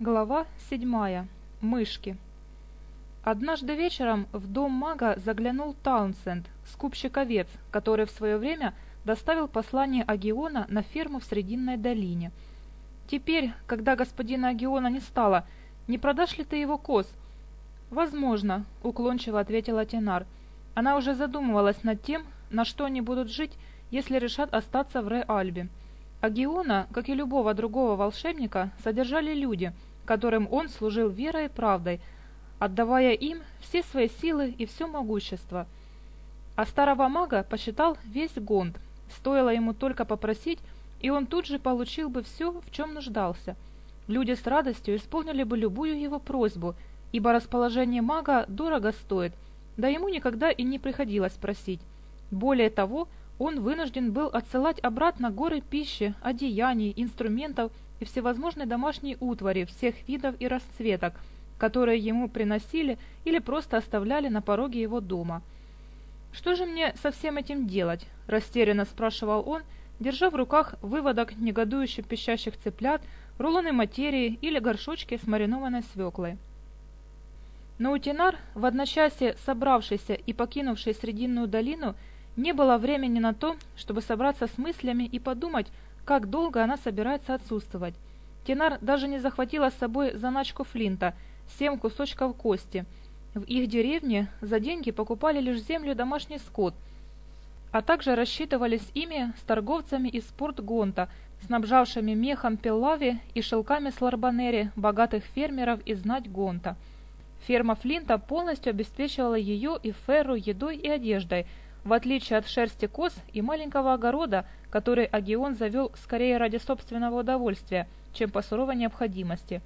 Глава седьмая. Мышки. Однажды вечером в дом мага заглянул Таунсенд, скупщик овец, который в свое время доставил послание Агиона на ферму в Срединной долине. «Теперь, когда господина Агиона не стало, не продашь ли ты его коз?» «Возможно», — уклончиво ответила Тенар. Она уже задумывалась над тем, на что они будут жить, если решат остаться в Ре-Альбе. Агиона, как и любого другого волшебника, содержали люди — которым он служил верой и правдой, отдавая им все свои силы и все могущество. А старого мага посчитал весь Гонд. Стоило ему только попросить, и он тут же получил бы все, в чем нуждался. Люди с радостью исполнили бы любую его просьбу, ибо расположение мага дорого стоит, да ему никогда и не приходилось просить. Более того, он вынужден был отсылать обратно горы пищи, одеяний, инструментов – и всевозможной домашней утвари всех видов и расцветок, которые ему приносили или просто оставляли на пороге его дома. «Что же мне со всем этим делать?» – растерянно спрашивал он, держа в руках выводок негодующих пищащих цыплят, рулоны материи или горшочки с маринованной свеклой. Наутинар, в одночасье собравшийся и покинувший Срединную долину, не было времени на то, чтобы собраться с мыслями и подумать, как долго она собирается отсутствовать. Тенар даже не захватила с собой заначку Флинта, семь кусочков кости. В их деревне за деньги покупали лишь землю и домашний скот, а также рассчитывались ими с торговцами из порт Гонта, снабжавшими мехом Пеллави и шелками Сларбанери богатых фермеров из знать Гонта. Ферма Флинта полностью обеспечивала ее и Ферру едой и одеждой – в отличие от шерсти коз и маленького огорода, который Агион завел скорее ради собственного удовольствия, чем по суровой необходимости.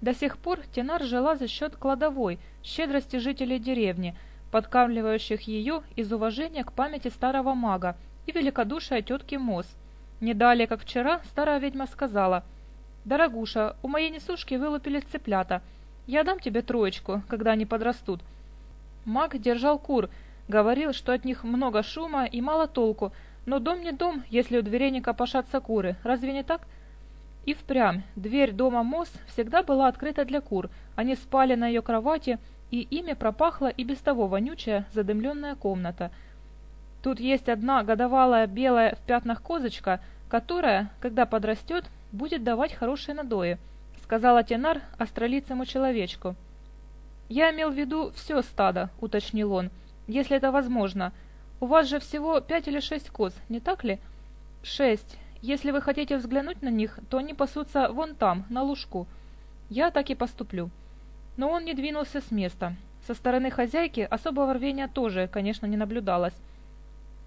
До сих пор Тенар жила за счет кладовой, щедрости жителей деревни, подкармливающих ее из уважения к памяти старого мага и великодушия тетки Мос. Не далее, как вчера, старая ведьма сказала, «Дорогуша, у моей несушки вылупились цыплята. Я дам тебе троечку, когда они подрастут». Маг держал кур, говорил, что от них много шума и мало толку, но дом не дом, если у дверей дверейника пошатся куры, разве не так? И впрямь, дверь дома Мосс всегда была открыта для кур, они спали на ее кровати, и ими пропахла и без того вонючая задымленная комната. Тут есть одна годовалая белая в пятнах козочка, которая, когда подрастет, будет давать хорошие надои, сказала Тенар астролицему человечку. «Я имел в виду все стадо», — уточнил он, — если это возможно. У вас же всего пять или шесть коз, не так ли? Шесть. Если вы хотите взглянуть на них, то они пасутся вон там, на лужку. Я так и поступлю. Но он не двинулся с места. Со стороны хозяйки особого рвения тоже, конечно, не наблюдалось.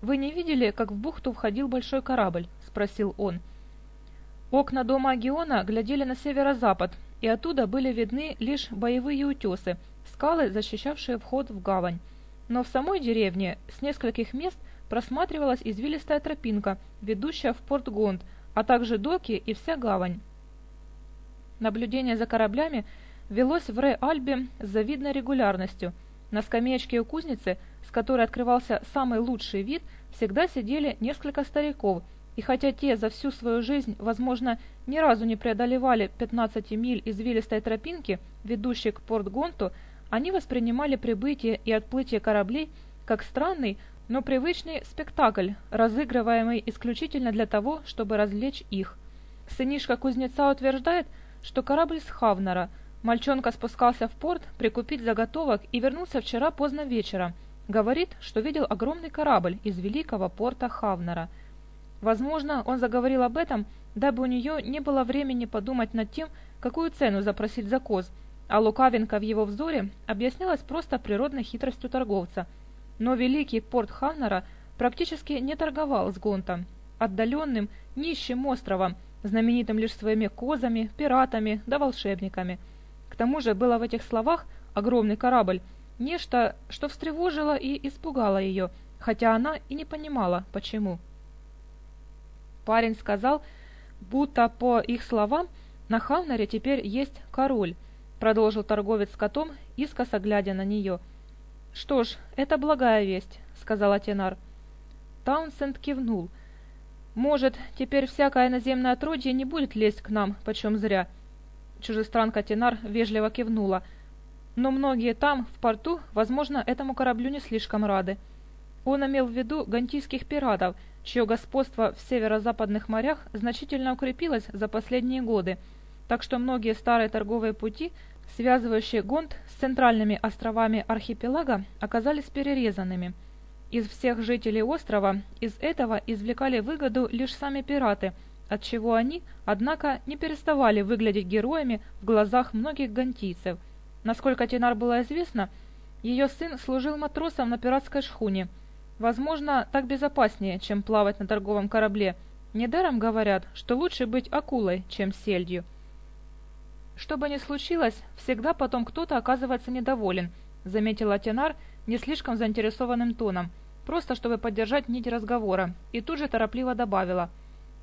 «Вы не видели, как в бухту входил большой корабль?» — спросил он. Окна дома Агиона глядели на северо-запад, и оттуда были видны лишь боевые утесы, скалы, защищавшие вход в гавань. Но в самой деревне с нескольких мест просматривалась извилистая тропинка, ведущая в порт Гонд, а также доки и вся гавань. Наблюдение за кораблями велось в Ре-Альбе с завидной регулярностью. На скамеечке у кузницы, с которой открывался самый лучший вид, всегда сидели несколько стариков, и хотя те за всю свою жизнь, возможно, ни разу не преодолевали 15 миль извилистой тропинки, ведущей к Порт-Гонту, они воспринимали прибытие и отплытие кораблей как странный, но привычный спектакль, разыгрываемый исключительно для того, чтобы развлечь их. Сынишка кузнеца утверждает, что корабль с Хавнера. Мальчонка спускался в порт прикупить заготовок и вернулся вчера поздно вечером. Говорит, что видел огромный корабль из великого порта Хавнера. Возможно, он заговорил об этом, дабы у нее не было времени подумать над тем, какую цену запросить за коз – а Лукавинка в его взоре объяснялась просто природной хитростью торговца, но великий порт Ханнера практически не торговал с Гонтом, отдаленным, нищим островом, знаменитым лишь своими козами, пиратами да волшебниками. К тому же было в этих словах огромный корабль, нечто, что встревожило и испугало ее, хотя она и не понимала, почему. Парень сказал, будто по их словам на Хавнаре теперь есть король – Продолжил торговец котом, искоса глядя на нее. «Что ж, это благая весть», — сказал Атенар. Таунсенд кивнул. «Может, теперь всякое наземное отродье не будет лезть к нам, почем зря». Чужестранка атенар вежливо кивнула. «Но многие там, в порту, возможно, этому кораблю не слишком рады». Он имел в виду гантийских пиратов, чье господство в северо-западных морях значительно укрепилось за последние годы, так что многие старые торговые пути Связывающие Гонд с центральными островами архипелага оказались перерезанными. Из всех жителей острова из этого извлекали выгоду лишь сами пираты, отчего они, однако, не переставали выглядеть героями в глазах многих гантийцев. Насколько Тенар было известно, ее сын служил матросом на пиратской шхуне. Возможно, так безопаснее, чем плавать на торговом корабле. Недаром говорят, что лучше быть акулой, чем сельдью что бы ни случилось, всегда потом кто-то оказывается недоволен», — заметила Тенар не слишком заинтересованным тоном, просто чтобы поддержать нить разговора, и тут же торопливо добавила.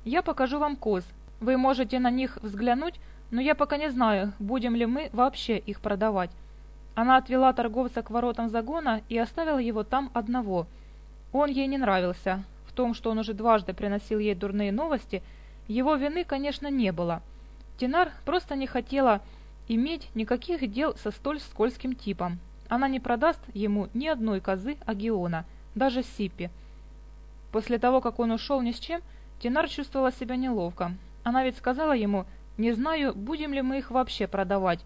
«Я покажу вам коз. Вы можете на них взглянуть, но я пока не знаю, будем ли мы вообще их продавать». Она отвела торговца к воротам загона и оставила его там одного. Он ей не нравился. В том, что он уже дважды приносил ей дурные новости, его вины, конечно, не было — Тинар просто не хотела иметь никаких дел со столь скользким типом. Она не продаст ему ни одной козы Агиона, даже Сипи. После того, как он ушел ни с чем, Тинар чувствовала себя неловко. Она ведь сказала ему «Не знаю, будем ли мы их вообще продавать».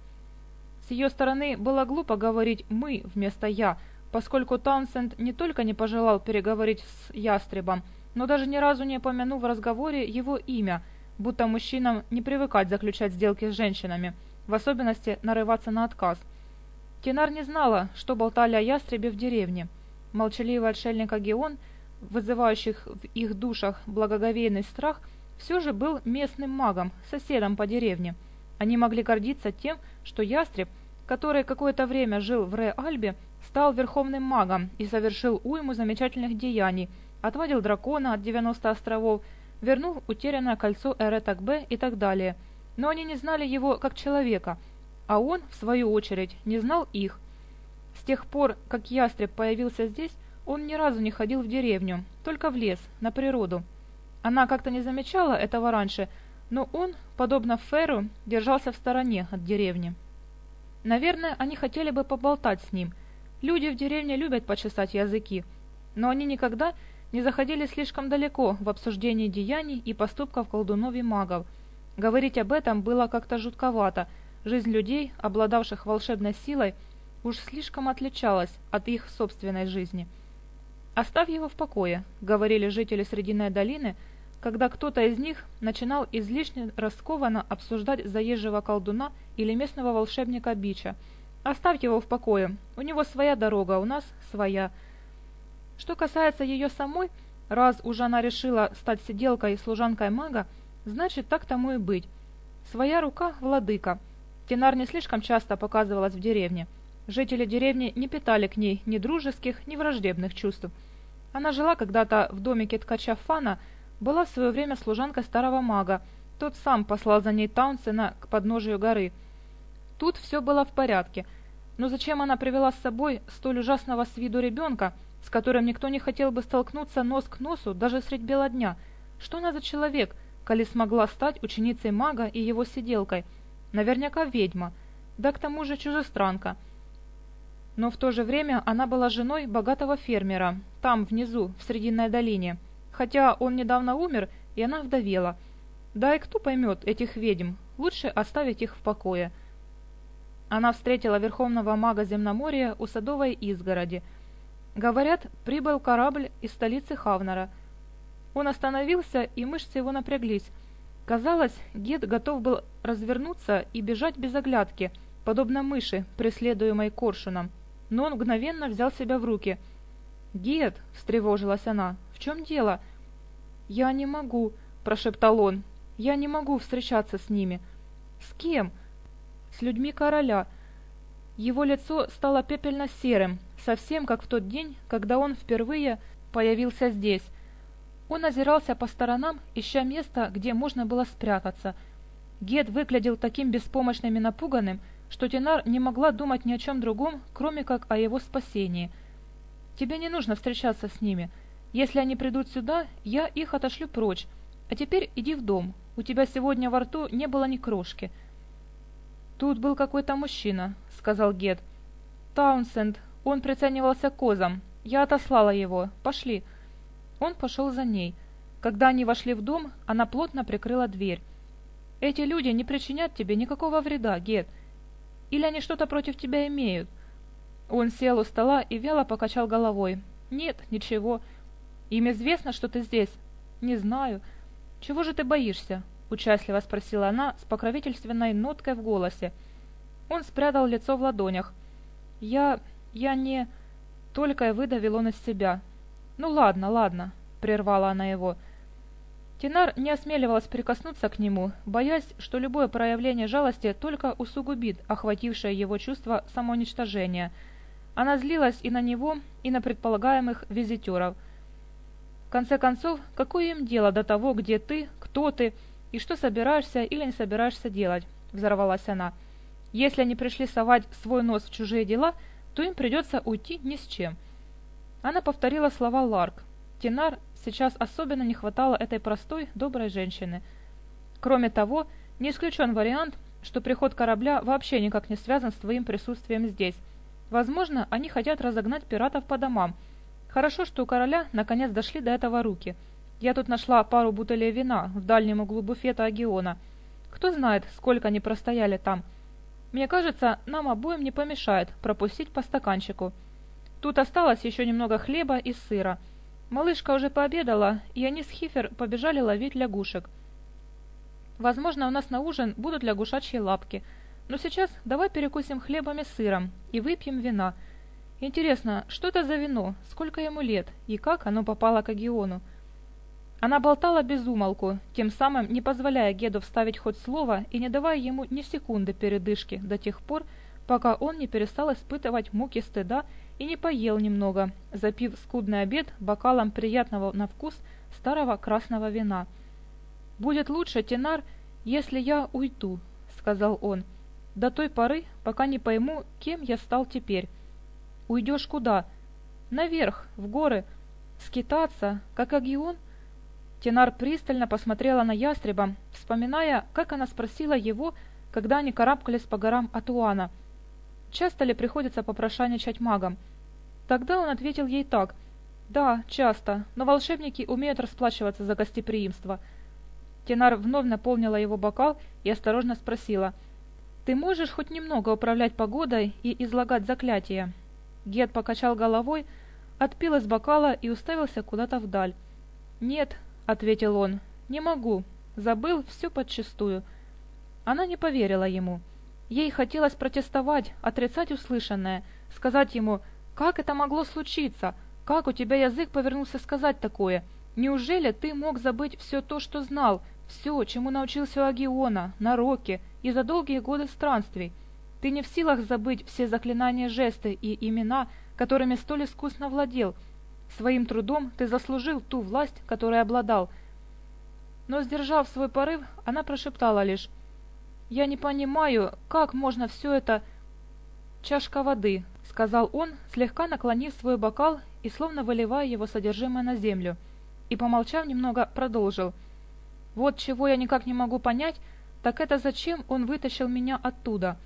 С ее стороны было глупо говорить «мы» вместо «я», поскольку Таунсенд не только не пожелал переговорить с Ястребом, но даже ни разу не упомянул в разговоре его имя – будто мужчинам не привыкать заключать сделки с женщинами, в особенности нарываться на отказ. Тенар не знала, что болтали о ястребе в деревне. Молчаливый отшельник Агион, вызывающих в их душах благоговейный страх, все же был местным магом, соседом по деревне. Они могли гордиться тем, что ястреб, который какое-то время жил в Ре-Альбе, стал верховным магом и совершил уйму замечательных деяний, отводил дракона от 90 островов, вернув утерянное кольцо РТКБ и так далее. Но они не знали его как человека, а он, в свою очередь, не знал их. С тех пор, как ястреб появился здесь, он ни разу не ходил в деревню, только в лес, на природу. Она как-то не замечала этого раньше, но он, подобно Феру, держался в стороне от деревни. Наверное, они хотели бы поболтать с ним. Люди в деревне любят почесать языки, но они никогда не заходили слишком далеко в обсуждении деяний и поступков колдунов и магов. Говорить об этом было как-то жутковато. Жизнь людей, обладавших волшебной силой, уж слишком отличалась от их собственной жизни. «Оставь его в покое», — говорили жители Срединной долины, когда кто-то из них начинал излишне раскованно обсуждать заезжего колдуна или местного волшебника Бича. «Оставь его в покое, у него своя дорога, у нас своя». Что касается ее самой, раз уже она решила стать сиделкой и служанкой мага, значит, так тому и быть. Своя рука – владыка. Тенар не слишком часто показывалась в деревне. Жители деревни не питали к ней ни дружеских, ни враждебных чувств. Она жила когда-то в домике ткача Фана, была в свое время служанкой старого мага. Тот сам послал за ней Таунсена к подножию горы. Тут все было в порядке – но зачем она привела с собой столь ужасного с виду ребенка, С которым никто не хотел бы столкнуться нос к носу даже средь бела дня. Что она за человек, коли смогла стать ученицей мага и его сиделкой? Наверняка ведьма. Да к тому же чужестранка. Но в то же время она была женой богатого фермера, там, внизу, в Срединной долине. Хотя он недавно умер, и она вдовела. Да и кто поймет этих ведьм? Лучше оставить их в покое. Она встретила верховного мага Земноморья у садовой изгороди – говорят, прибыл корабль из столицы Хавнера. Он остановился, и мышцы его напряглись. Казалось, гид готов был развернуться и бежать без оглядки, подобно мыши, преследуемой коршуном. Но он мгновенно взял себя в руки. «Гид!» — встревожилась она. «В чем дело?» «Я не могу», — прошептал он. «Я не могу встречаться с ними». «С кем?» «С людьми короля». Его лицо стало пепельно-серым, совсем как в тот день, когда он впервые появился здесь. Он озирался по сторонам, ища место, где можно было спрятаться. Гед выглядел таким беспомощным и напуганным, что Тинар не могла думать ни о чем другом, кроме как о его спасении. «Тебе не нужно встречаться с ними. Если они придут сюда, я их отошлю прочь. А теперь иди в дом. У тебя сегодня во рту не было ни крошки». «Тут был какой-то мужчина», — сказал Гед. «Таунсенд, он приценивался к козам. Я отослала его. Пошли». Он пошел за ней. Когда они вошли в дом, она плотно прикрыла дверь. «Эти люди не причинят тебе никакого вреда, Гет. Или они что-то против тебя имеют?» Он сел у стола и вяло покачал головой. «Нет, ничего. Им известно, что ты здесь?» «Не знаю. Чего же ты боишься?» — участливо спросила она с покровительственной ноткой в голосе. Он спрятал лицо в ладонях. «Я... я не...» Только и выдавил он из себя. «Ну ладно, ладно», — прервала она его. Тинар не осмеливалась прикоснуться к нему, боясь, что любое проявление жалости только усугубит охватившее его чувство самоуничтожения. Она злилась и на него, и на предполагаемых визитеров. В конце концов, какое им дело до того, где ты, кто ты, и что собираешься или не собираешься делать?» – взорвалась она. «Если они пришли совать свой нос в чужие дела, то им придется уйти ни с чем». Она повторила слова Ларк. Тинар сейчас особенно не хватало этой простой, доброй женщины. Кроме того, не исключен вариант, что приход корабля вообще никак не связан с твоим присутствием здесь. Возможно, они хотят разогнать пиратов по домам. Хорошо, что у короля наконец дошли до этого руки – я тут нашла пару бутылей вина в дальнем углу буфета Агиона. Кто знает, сколько они простояли там. Мне кажется, нам обоим не помешает пропустить по стаканчику. Тут осталось еще немного хлеба и сыра. Малышка уже пообедала, и они с Хифер побежали ловить лягушек. Возможно, у нас на ужин будут лягушачьи лапки. Но сейчас давай перекусим хлебом и сыром и выпьем вина. Интересно, что это за вино, сколько ему лет и как оно попало к Агиону?» Она болтала безумолку, тем самым не позволяя Геду вставить хоть слово и не давая ему ни секунды передышки до тех пор, пока он не перестал испытывать муки стыда и не поел немного, запив скудный обед бокалом приятного на вкус старого красного вина. «Будет лучше, Тенар, если я уйду», — сказал он, — «до той поры, пока не пойму, кем я стал теперь». «Уйдешь куда?» «Наверх, в горы. Скитаться, как Агион?» Тенар пристально посмотрела на ястреба, вспоминая, как она спросила его, когда они карабкались по горам Атуана. Часто ли приходится попрошайничать магам? Тогда он ответил ей так. «Да, часто, но волшебники умеют расплачиваться за гостеприимство». Тенар вновь наполнила его бокал и осторожно спросила. «Ты можешь хоть немного управлять погодой и излагать заклятия?» Гет покачал головой, отпил из бокала и уставился куда-то вдаль. «Нет, — ответил он. «Не могу. Забыл все подчистую». Она не поверила ему. Ей хотелось протестовать, отрицать услышанное, сказать ему «Как это могло случиться? Как у тебя язык повернулся сказать такое? Неужели ты мог забыть все то, что знал, все, чему научился у Агиона, на Роке и за долгие годы странствий? Ты не в силах забыть все заклинания жесты и имена, которыми столь искусно владел, Своим трудом ты заслужил ту власть, которой обладал. Но, сдержав свой порыв, она прошептала лишь «Я не понимаю, как можно все это...» «Чашка воды», — сказал он, слегка наклонив свой бокал и словно выливая его содержимое на землю, и, помолчав немного, продолжил. «Вот чего я никак не могу понять, так это зачем он вытащил меня оттуда.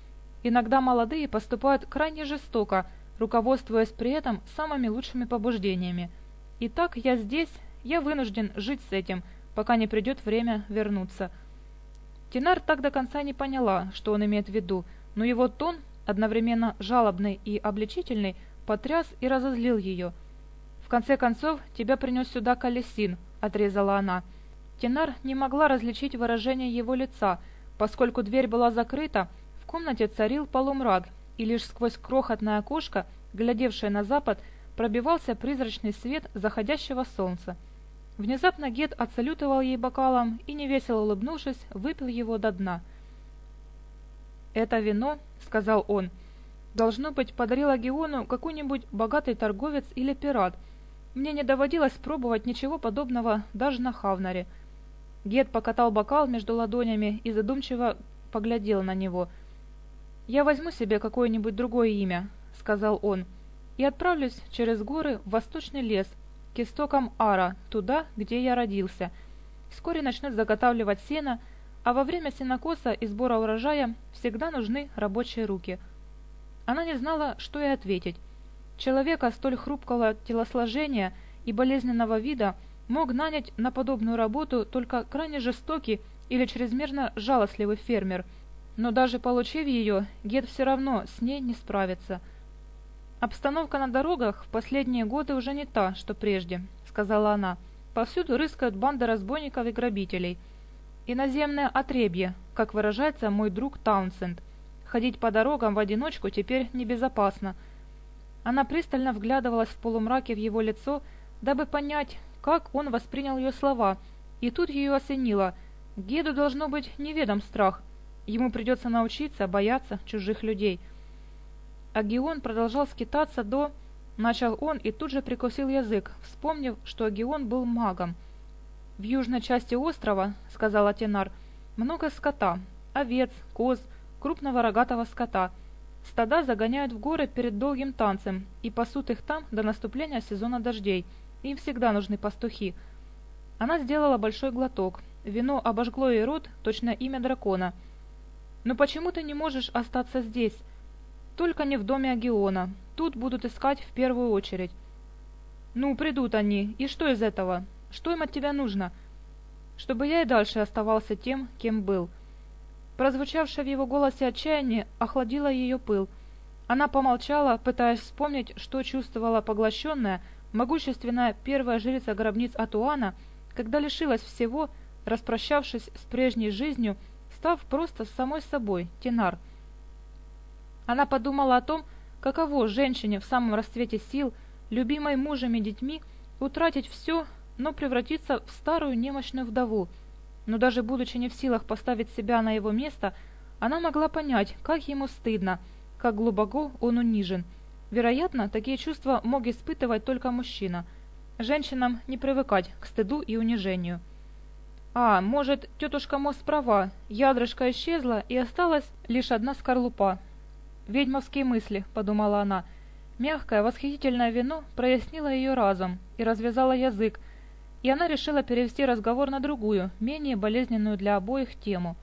Иногда молодые поступают крайне жестоко — руководствуясь при этом самыми лучшими побуждениями. Итак, я здесь, я вынужден жить с этим, пока не придет время вернуться. Тинар так до конца не поняла, что он имеет в виду, но его тон, одновременно жалобный и обличительный, потряс и разозлил ее. «В конце концов, тебя принес сюда Калесин», — отрезала она. Тинар не могла различить выражение его лица, поскольку дверь была закрыта, в комнате царил полумрак, и лишь сквозь крохотное окошко, глядевшее на запад, пробивался призрачный свет заходящего солнца. Внезапно Гет отсалютовал ей бокалом и, невесело улыбнувшись, выпил его до дна. «Это вино», — сказал он, — «должно быть, подарил Геону какой-нибудь богатый торговец или пират. Мне не доводилось пробовать ничего подобного даже на Хавнаре». Гет покатал бокал между ладонями и задумчиво поглядел на него — «Я возьму себе какое-нибудь другое имя», — сказал он, — «и отправлюсь через горы в восточный лес, к истокам Ара, туда, где я родился. Вскоре начнут заготавливать сено, а во время сенокоса и сбора урожая всегда нужны рабочие руки. Она не знала, что ей ответить. Человека столь хрупкого телосложения и болезненного вида мог нанять на подобную работу только крайне жестокий или чрезмерно жалостливый фермер, Но даже получив ее, Гет все равно с ней не справится. «Обстановка на дорогах в последние годы уже не та, что прежде», — сказала она. «Повсюду рыскают банды разбойников и грабителей. Иноземное отребье, как выражается мой друг Таунсенд. Ходить по дорогам в одиночку теперь небезопасно». Она пристально вглядывалась в полумраке в его лицо, дабы понять, как он воспринял ее слова, и тут ее осенило. Геду должно быть неведом страх — ему придется научиться бояться чужих людей. Агион продолжал скитаться до... Начал он и тут же прикусил язык, вспомнив, что Агион был магом. «В южной части острова, — сказал Атенар, — много скота, овец, коз, крупного рогатого скота. Стада загоняют в горы перед долгим танцем и пасут их там до наступления сезона дождей. Им всегда нужны пастухи». Она сделала большой глоток. Вино обожгло ей рот, точно имя дракона — но почему ты не можешь остаться здесь. Только не в доме Агиона. Тут будут искать в первую очередь. Ну, придут они. И что из этого? Что им от тебя нужно? Чтобы я и дальше оставался тем, кем был. Прозвучавшее в его голосе отчаяние охладило ее пыл. Она помолчала, пытаясь вспомнить, что чувствовала поглощенная, могущественная первая жрица гробниц Атуана, когда лишилась всего, распрощавшись с прежней жизнью, став просто самой собой, Тинар. Она подумала о том, каково женщине в самом расцвете сил, любимой мужем и детьми, утратить все, но превратиться в старую немощную вдову. Но даже будучи не в силах поставить себя на его место, она могла понять, как ему стыдно, как глубоко он унижен. Вероятно, такие чувства мог испытывать только мужчина. Женщинам не привыкать к стыду и унижению. А, может, тетушка Мосс права, ядрышко исчезла, и осталась лишь одна скорлупа. «Ведьмовские мысли», — подумала она. Мягкое, восхитительное вино прояснило ее разум и развязало язык, и она решила перевести разговор на другую, менее болезненную для обоих тему.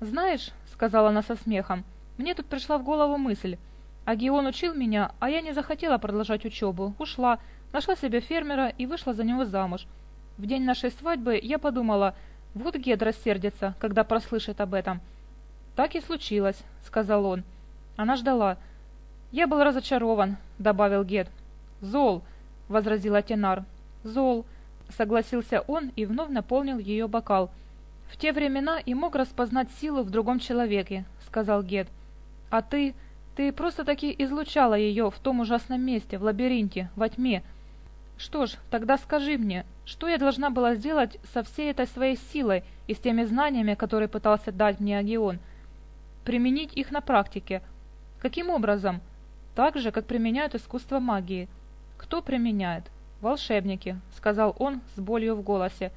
«Знаешь», — сказала она со смехом, — «мне тут пришла в голову мысль. Агион учил меня, а я не захотела продолжать учебу, ушла, нашла себе фермера и вышла за него замуж». В В День нашей свадьбы я подумала, вот Гед рассердится, когда прослышит об этом. «Так и случилось», — сказал он. Она ждала. «Я был разочарован», — добавил Гед. «Зол», — возразила Тенар. «Зол», — согласился он и вновь наполнил ее бокал. «В те времена и мог распознать силу в другом человеке», — сказал Гед. «А ты... ты просто-таки излучала ее в том ужасном месте, в лабиринте, во тьме. Что ж, тогда скажи мне, что я должна была сделать со всей этой своей силой и с теми знаниями, которые пытался дать мне Агион? Применить их на практике. Каким образом? Так же, как применяют искусство магии. Кто применяет? Волшебники, сказал он с болью в голосе.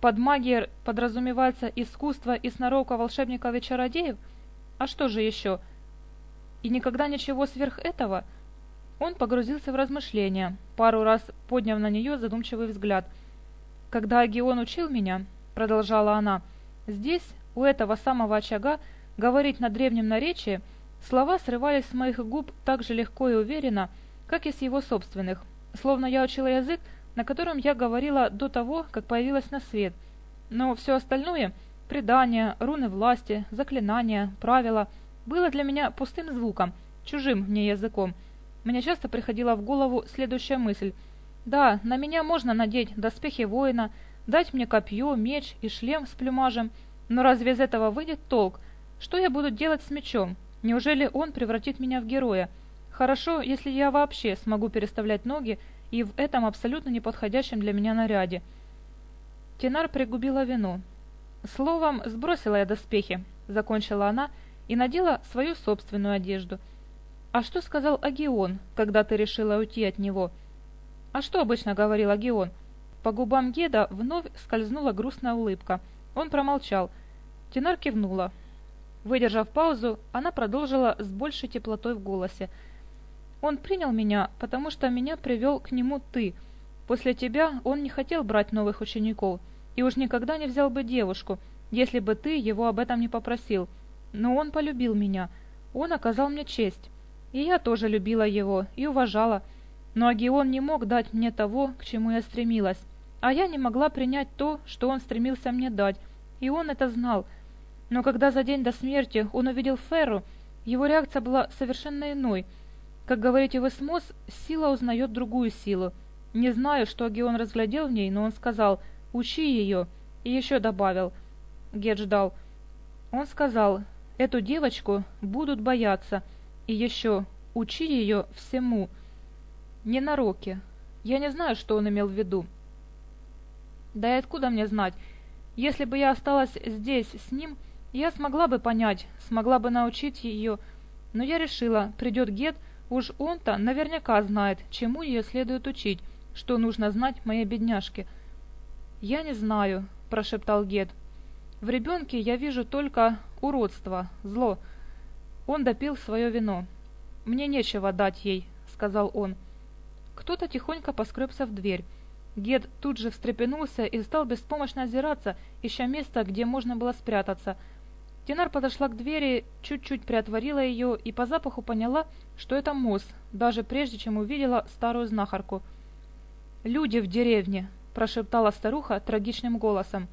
Под магией подразумевается искусство и сноровка волшебников и чародеев? А что же еще? И никогда ничего сверх этого? Он погрузился в размышления, пару раз подняв на нее задумчивый взгляд – когда Агион учил меня, — продолжала она, — здесь, у этого самого очага, говорить на древнем наречии, слова срывались с моих губ так же легко и уверенно, как и с его собственных, словно я учила язык, на котором я говорила до того, как появилась на свет. Но все остальное — предания, руны власти, заклинания, правила — было для меня пустым звуком, чужим мне языком. Мне часто приходила в голову следующая мысль — да, на меня можно надеть доспехи воина, дать мне копье, меч и шлем с плюмажем, но разве из этого выйдет толк? Что я буду делать с мечом? Неужели он превратит меня в героя? Хорошо, если я вообще смогу переставлять ноги и в этом абсолютно неподходящем для меня наряде. Тенар пригубила вино. Словом, сбросила я доспехи, закончила она и надела свою собственную одежду. А что сказал Агион, когда ты решила уйти от него? «А что обычно говорил Агион?» По губам Геда вновь скользнула грустная улыбка. Он промолчал. Тенар кивнула. Выдержав паузу, она продолжила с большей теплотой в голосе. «Он принял меня, потому что меня привел к нему ты. После тебя он не хотел брать новых учеников и уж никогда не взял бы девушку, если бы ты его об этом не попросил. Но он полюбил меня. Он оказал мне честь. И я тоже любила его и уважала. Но Но Агион не мог дать мне того, к чему я стремилась, а я не могла принять то, что он стремился мне дать, и он это знал. Но когда за день до смерти он увидел Ферру, его реакция была совершенно иной. Как говорите вы с сила узнает другую силу. Не знаю, что Агион разглядел в ней, но он сказал «Учи ее!» и еще добавил. Гет ждал. Он сказал «Эту девочку будут бояться» и еще «Учи ее всему!» Не на роке. Я не знаю, что он имел в виду. Да и откуда мне знать? Если бы я осталась здесь с ним, я смогла бы понять, смогла бы научить ее. Но я решила, придет Гет, уж он-то наверняка знает, чему ее следует учить, что нужно знать моей бедняжке. «Я не знаю», – прошептал Гет. «В ребенке я вижу только уродство, зло». Он допил свое вино. «Мне нечего дать ей», – сказал он. Кто-то тихонько поскребся в дверь. Гед тут же встрепенулся и стал беспомощно озираться, ища место, где можно было спрятаться. Тинар подошла к двери, чуть-чуть приотворила ее и по запаху поняла, что это мус, даже прежде чем увидела старую знахарку. «Люди в деревне!» – прошептала старуха трагичным голосом.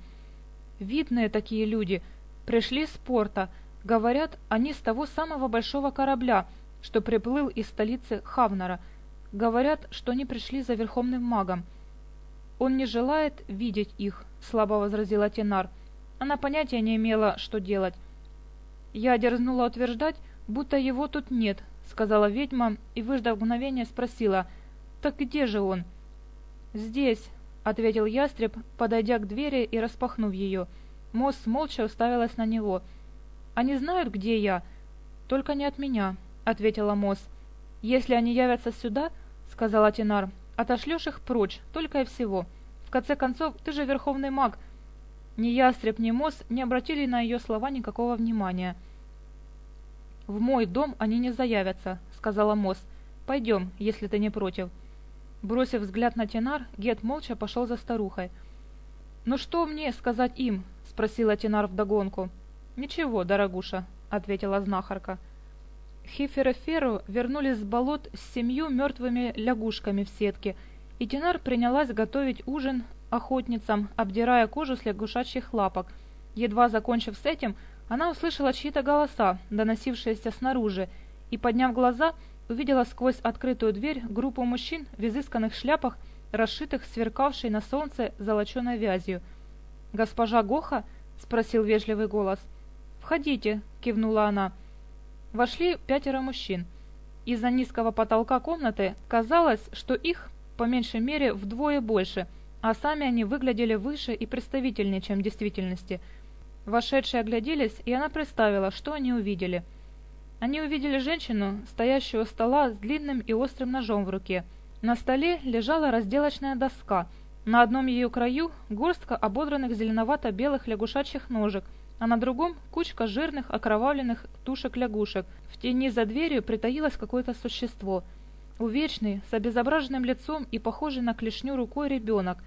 «Видные такие люди! Пришли с порта. Говорят, они с того самого большого корабля, что приплыл из столицы Хавнера. Говорят, что они пришли за верховным магом. Он не желает видеть их, слабо возразила Тенар. Она понятия не имела, что делать. Я дерзнула утверждать, будто его тут нет, сказала ведьма и, выждав мгновение, спросила, «Так где же он?» «Здесь», — ответил ястреб, подойдя к двери и распахнув ее. Мосс молча уставилась на него. «Они знают, где я?» «Только не от меня», — ответила Мосс. Если они явятся сюда, — сказала Тинар, — отошлешь их прочь, только и всего. В конце концов, ты же верховный маг. Ни Ястреб, ни Мосс не обратили на ее слова никакого внимания. «В мой дом они не заявятся», — сказала Мосс. «Пойдем, если ты не против». Бросив взгляд на Тинар, Гет молча пошел за старухой. «Ну что мне сказать им?» — спросила Тинар вдогонку. «Ничего, дорогуша», — ответила знахарка хифера Феру вернулись с болот с семью мертвыми лягушками в сетке, и Динар принялась готовить ужин охотницам, обдирая кожу с лягушачьих лапок. Едва закончив с этим, она услышала чьи-то голоса, доносившиеся снаружи, и, подняв глаза, увидела сквозь открытую дверь группу мужчин в изысканных шляпах, расшитых сверкавшей на солнце золоченой вязью. «Госпожа Гоха?» — спросил вежливый голос. «Входите», — кивнула она, — вошли пятеро мужчин. Из-за низкого потолка комнаты казалось, что их, по меньшей мере, вдвое больше, а сами они выглядели выше и представительнее, чем в действительности. Вошедшие огляделись, и она представила, что они увидели. Они увидели женщину, стоящую у стола с длинным и острым ножом в руке. На столе лежала разделочная доска. На одном ее краю горстка ободранных зеленовато-белых лягушачьих ножек – а на другом – кучка жирных, окровавленных тушек-лягушек. В тени за дверью притаилось какое-то существо. Увечный, с обезображенным лицом и похожий на клешню рукой ребенок.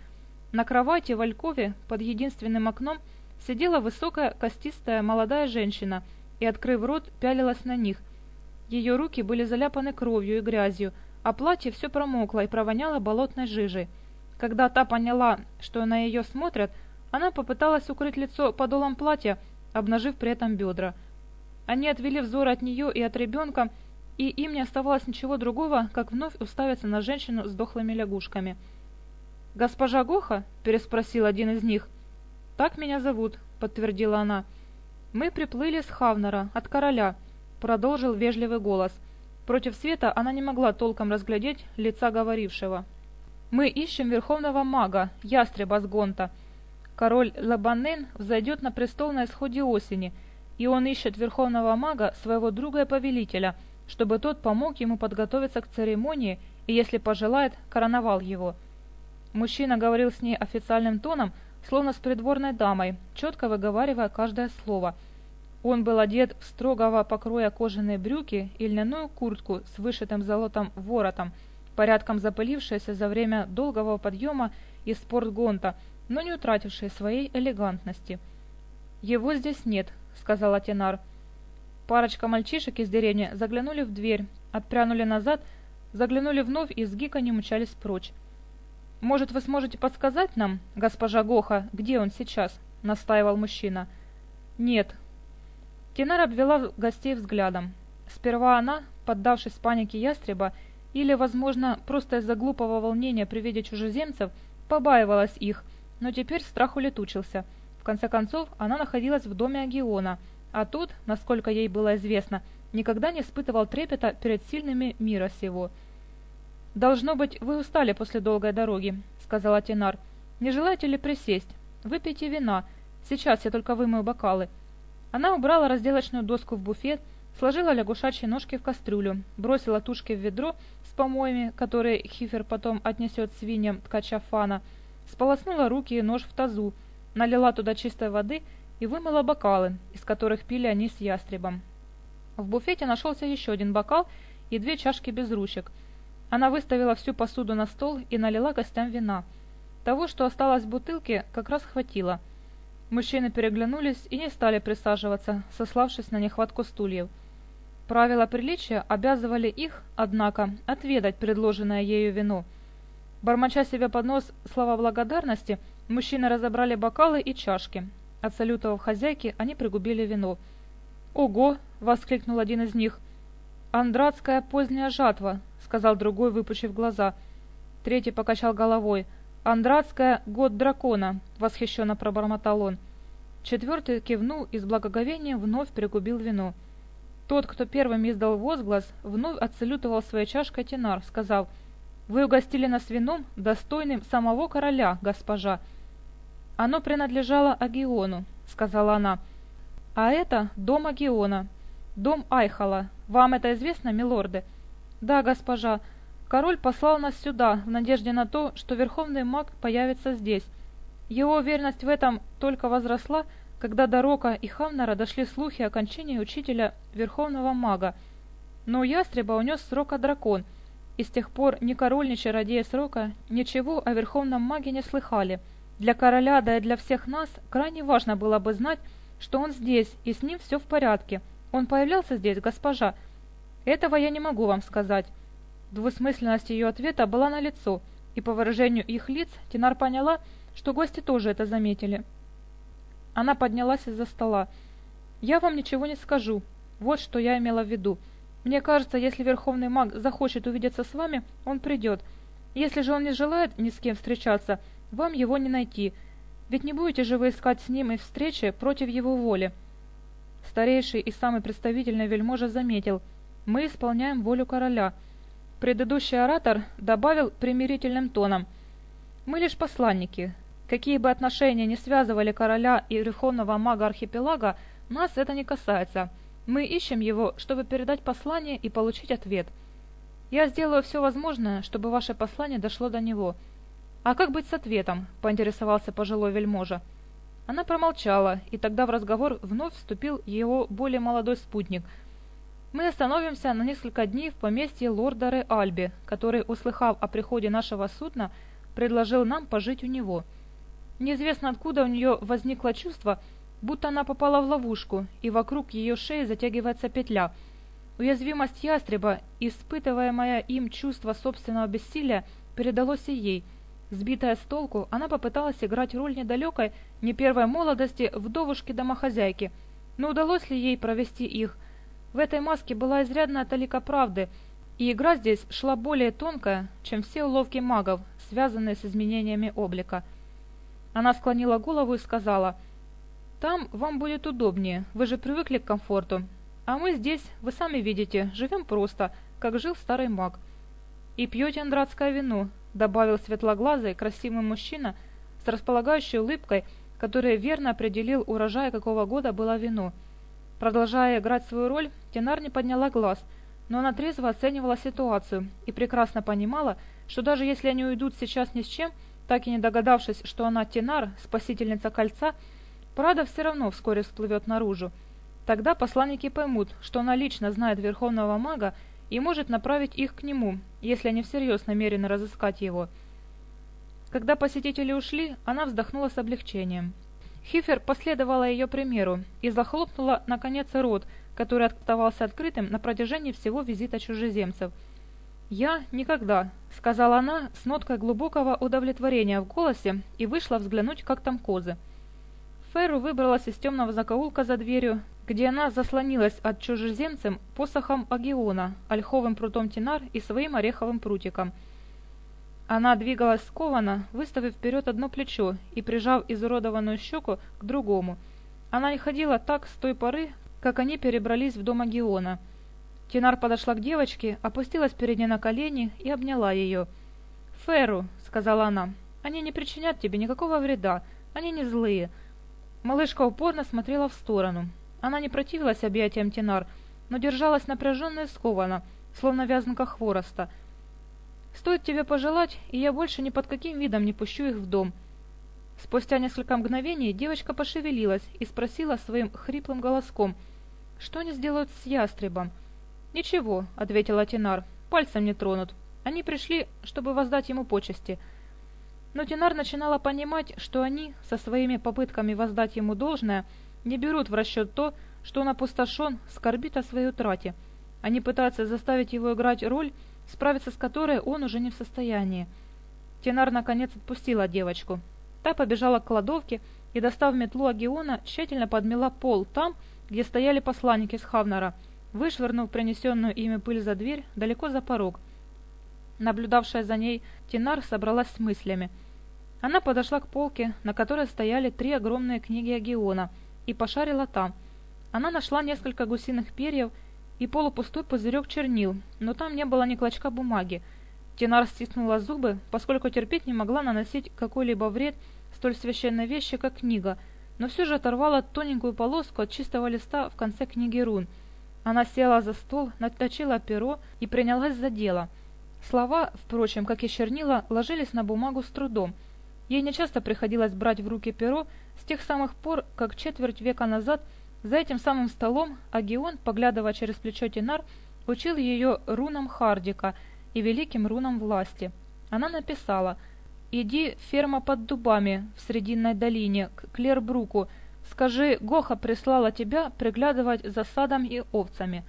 На кровати в Алькове под единственным окном сидела высокая, костистая молодая женщина и, открыв рот, пялилась на них. Ее руки были заляпаны кровью и грязью, а платье все промокло и провоняло болотной жижей. Когда та поняла, что на ее смотрят – она попыталась укрыть лицо подолом платья, обнажив при этом бедра. Они отвели взор от нее и от ребенка, и им не оставалось ничего другого, как вновь уставиться на женщину с дохлыми лягушками. «Госпожа Гоха?» – переспросил один из них. «Так меня зовут», – подтвердила она. «Мы приплыли с Хавнера, от короля», – продолжил вежливый голос. Против света она не могла толком разглядеть лица говорившего. «Мы ищем верховного мага, ястреба с Гонта», Король Лабанен взойдет на престол на исходе осени, и он ищет верховного мага, своего друга и повелителя, чтобы тот помог ему подготовиться к церемонии и, если пожелает, короновал его. Мужчина говорил с ней официальным тоном, словно с придворной дамой, четко выговаривая каждое слово. Он был одет в строгого покроя кожаные брюки и льняную куртку с вышитым золотом воротом, порядком запылившаяся за время долгого подъема из спортгонта – но не утратившие своей элегантности. «Его здесь нет», — сказал Атинар. Парочка мальчишек из деревни заглянули в дверь, отпрянули назад, заглянули вновь и с гика не мчались прочь. «Может, вы сможете подсказать нам, госпожа Гоха, где он сейчас?» — настаивал мужчина. «Нет». Кинар обвела гостей взглядом. Сперва она, поддавшись панике ястреба, или, возможно, просто из-за глупого волнения при виде чужеземцев, побаивалась их — но теперь страх улетучился. В конце концов, она находилась в доме Агиона, а тот, насколько ей было известно, никогда не испытывал трепета перед сильными мира сего. «Должно быть, вы устали после долгой дороги», — сказала Тенар. «Не желаете ли присесть? Выпейте вина. Сейчас я только вымою бокалы». Она убрала разделочную доску в буфет, сложила лягушачьи ножки в кастрюлю, бросила тушки в ведро с помоями, которые Хифер потом отнесет свиньям ткача Фана — сполоснула руки и нож в тазу, налила туда чистой воды и вымыла бокалы, из которых пили они с ястребом. В буфете нашелся еще один бокал и две чашки без ручек. Она выставила всю посуду на стол и налила гостям вина. Того, что осталось в бутылке, как раз хватило. Мужчины переглянулись и не стали присаживаться, сославшись на нехватку стульев. Правила приличия обязывали их, однако, отведать предложенное ею вино – Бормоча себе под нос слова благодарности, мужчины разобрали бокалы и чашки. Отсалютовав хозяйке, они пригубили вино. «Ого!» — воскликнул один из них. «Андратская поздняя жатва», — сказал другой, выпучив глаза. Третий покачал головой. «Андратская год дракона», — восхищенно пробормотал он. Четвертый кивнул и с благоговением вновь пригубил вино. Тот, кто первым издал возглас, вновь отсалютовал своей чашкой Тенар, сказав, «Вы угостили нас вином, достойным самого короля, госпожа». «Оно принадлежало Агиону», — сказала она. «А это дом Агиона, дом Айхала. Вам это известно, милорды?» «Да, госпожа. Король послал нас сюда, в надежде на то, что верховный маг появится здесь. Его уверенность в этом только возросла, — когда до Рока и Хамнера дошли слухи о кончине учителя Верховного Мага. Но у ястреба унес срока дракон, и с тех пор ни король, ни чародеи срока ничего о Верховном Маге не слыхали. Для короля, да и для всех нас, крайне важно было бы знать, что он здесь, и с ним все в порядке. Он появлялся здесь, госпожа. Этого я не могу вам сказать. Двусмысленность ее ответа была налицо, и по выражению их лиц Тинар поняла, что гости тоже это заметили. Она поднялась из-за стола. «Я вам ничего не скажу. Вот что я имела в виду. Мне кажется, если верховный маг захочет увидеться с вами, он придет. Если же он не желает ни с кем встречаться, вам его не найти. Ведь не будете же вы искать с ним и встречи против его воли». Старейший и самый представительный вельможа заметил. «Мы исполняем волю короля». Предыдущий оратор добавил примирительным тоном. «Мы лишь посланники. Какие бы отношения ни связывали короля и верховного мага архипелага, нас это не касается». Мы ищем его, чтобы передать послание и получить ответ. Я сделаю все возможное, чтобы ваше послание дошло до него. А как быть с ответом? поинтересовался пожилой вельможа. Она промолчала, и тогда в разговор вновь вступил его более молодой спутник. Мы остановимся на несколько дней в поместье лорда Ре Альби, который, услыхав о приходе нашего судна, предложил нам пожить у него. Неизвестно откуда у нее возникло чувство, будто она попала в ловушку, и вокруг ее шеи затягивается петля. Уязвимость ястреба, испытываемое им чувство собственного бессилия, передалось и ей. Сбитая с толку, она попыталась играть роль недалекой, не первой молодости, вдовушки-домохозяйки. Но удалось ли ей провести их? В этой маске была изрядная талика правды, и игра здесь шла более тонкая, чем все уловки магов, связанные с изменениями облика. Она склонила голову и сказала – там вам будет удобнее, вы же привыкли к комфорту. А мы здесь, вы сами видите, живем просто, как жил старый маг. И пьете андратское вино, добавил светлоглазый красивый мужчина с располагающей улыбкой, который верно определил урожай какого года было вино. Продолжая играть свою роль, Тенар не подняла глаз, но она трезво оценивала ситуацию и прекрасно понимала, что даже если они уйдут сейчас ни с чем, так и не догадавшись, что она Тенар, спасительница кольца, Прада все равно вскоре всплывет наружу. Тогда посланники поймут, что она лично знает Верховного Мага и может направить их к нему, если они всерьез намерены разыскать его. Когда посетители ушли, она вздохнула с облегчением. Хифер последовала ее примеру и захлопнула, наконец, рот, который оставался открытым на протяжении всего визита чужеземцев. «Я никогда», — сказала она с ноткой глубокого удовлетворения в голосе и вышла взглянуть, как там козы. Феру выбралась из темного закоулка за дверью, где она заслонилась от чужеземцем посохом Агиона, ольховым прутом Тинар и своим ореховым прутиком. Она двигалась скованно, выставив вперед одно плечо и прижав изуродованную щеку к другому. Она не ходила так с той поры, как они перебрались в дом Агиона. Тинар подошла к девочке, опустилась перед ней на колени и обняла ее. «Феру», — сказала она, — «они не причинят тебе никакого вреда, они не злые». Малышка упорно смотрела в сторону. Она не противилась объятиям Тенар, но держалась напряженно и скованно, словно вязанка хвороста. «Стоит тебе пожелать, и я больше ни под каким видом не пущу их в дом». Спустя несколько мгновений девочка пошевелилась и спросила своим хриплым голоском, «Что они сделают с ястребом?» «Ничего», — ответила Тенар, — «пальцем не тронут. Они пришли, чтобы воздать ему почести». Но Тинар начинала понимать, что они, со своими попытками воздать ему должное, не берут в расчет то, что он опустошен, скорбит о своей утрате. Они пытаются заставить его играть роль, справиться с которой он уже не в состоянии. Тенар наконец отпустила девочку. Та побежала к кладовке и, достав метлу Агиона, тщательно подмела пол там, где стояли посланники с Хавнара, вышвырнув принесенную ими пыль за дверь далеко за порог. наблюдавшая за ней, Тинар собралась с мыслями. Она подошла к полке, на которой стояли три огромные книги Агиона, и пошарила там. Она нашла несколько гусиных перьев и полупустой пузырек чернил, но там не было ни клочка бумаги. Тинар стиснула зубы, поскольку терпеть не могла наносить какой-либо вред столь священной вещи, как книга, но все же оторвала тоненькую полоску от чистого листа в конце книги рун. Она села за стол, наточила перо и принялась за дело – Слова, впрочем, как и чернила, ложились на бумагу с трудом. Ей нечасто приходилось брать в руки перо с тех самых пор, как четверть века назад за этим самым столом Агион, поглядывая через плечо Тинар, учил ее рунам Хардика и великим рунам власти. Она написала «Иди, ферма под дубами, в Срединной долине, к Клербруку, скажи, Гоха прислала тебя приглядывать за садом и овцами».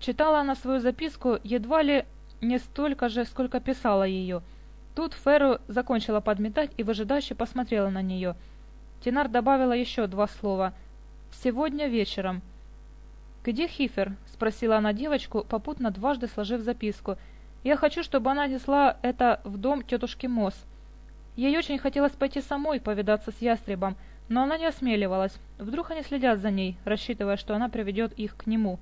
Читала она свою записку едва ли не столько же, сколько писала ее. Тут Феру закончила подметать и выжидающе посмотрела на нее. Тинар добавила еще два слова. «Сегодня вечером». «Где Хифер?» — спросила она девочку, попутно дважды сложив записку. «Я хочу, чтобы она несла это в дом тетушки Мосс». Ей очень хотелось пойти самой повидаться с ястребом, но она не осмеливалась. Вдруг они следят за ней, рассчитывая, что она приведет их к нему.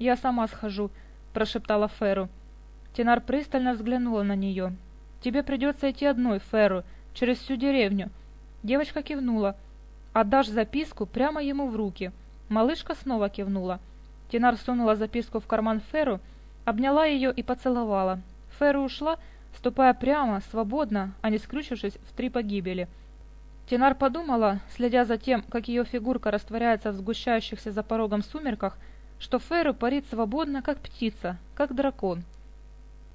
«Я сама схожу», — прошептала Феру. Тенар пристально взглянула на нее. «Тебе придется идти одной, Ферру, через всю деревню». Девочка кивнула. «Отдашь записку прямо ему в руки». Малышка снова кивнула. Тенар сунула записку в карман Ферру, обняла ее и поцеловала. Ферру ушла, ступая прямо, свободно, а не скрючившись в три погибели. Тенар подумала, следя за тем, как ее фигурка растворяется в сгущающихся за порогом сумерках, что Ферру парит свободно, как птица, как дракон.